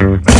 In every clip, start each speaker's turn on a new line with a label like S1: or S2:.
S1: Mm-hmm.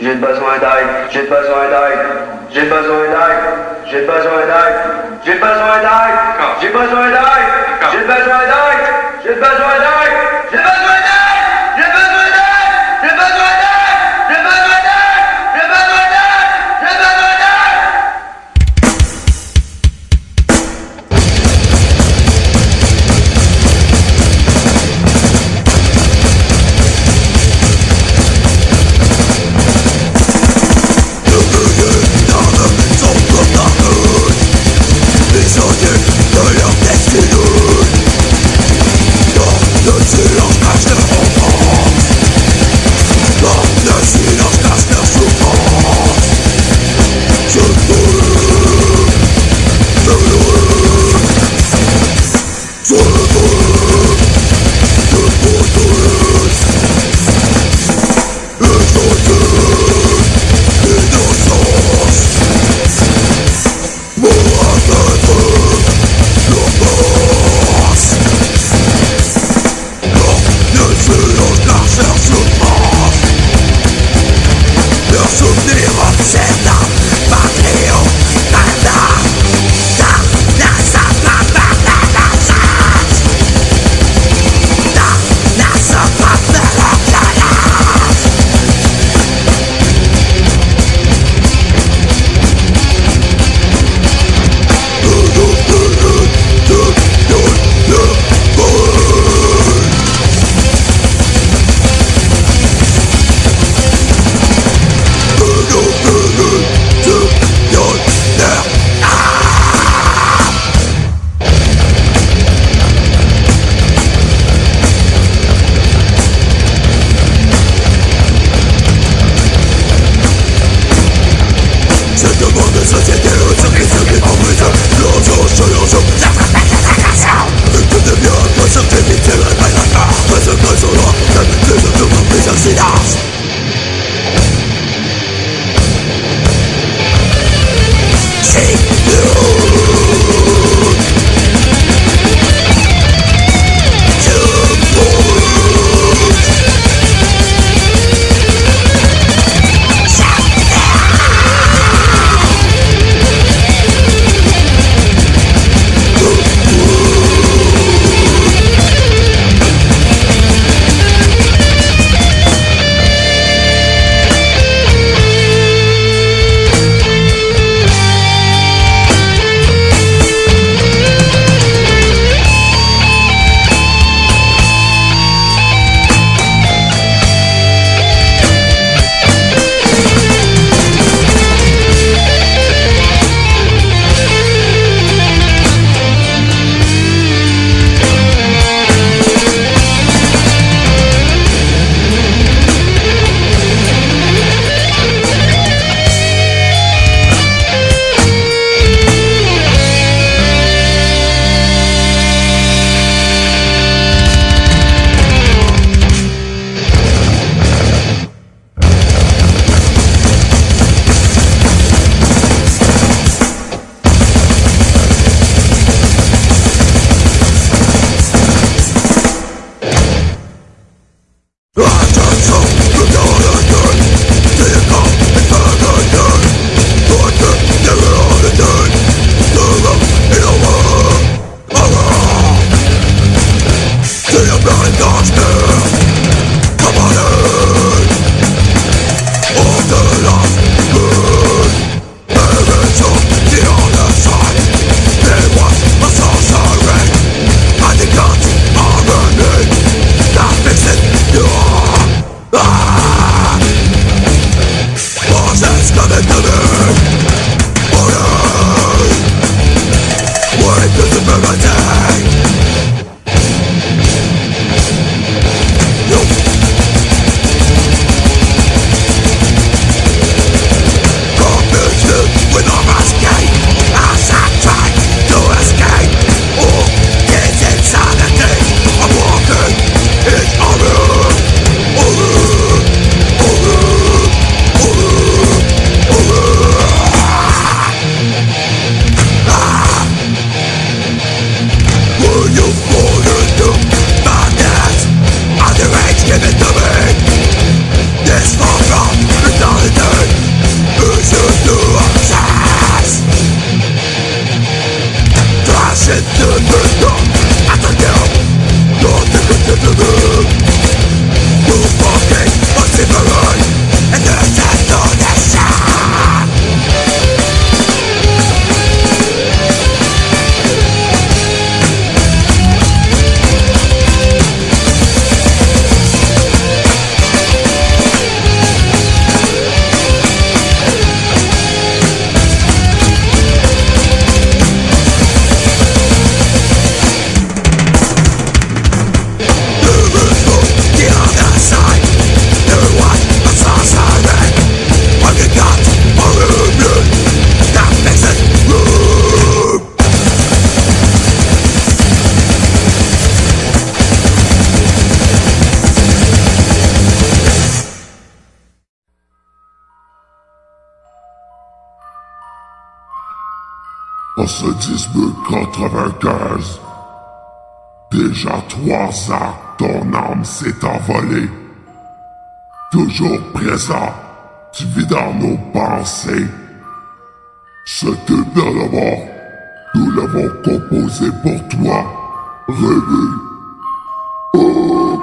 S1: J'ai besoin d'aide, j'ai besoin d'aide, j'ai besoin d'aide, j'ai besoin d'aide, j'ai besoin d'aide, j'ai besoin d'aide, j'ai besoin d'aide, j'ai besoin d'aide, j'ai besoin d'aide,
S2: en ce 1995. Déjà trois ans, ton âme s'est envolée. Toujours présent, tu vis dans nos pensées. Ce tube de la mort, nous l'avons composé pour toi. Rêver. Oh,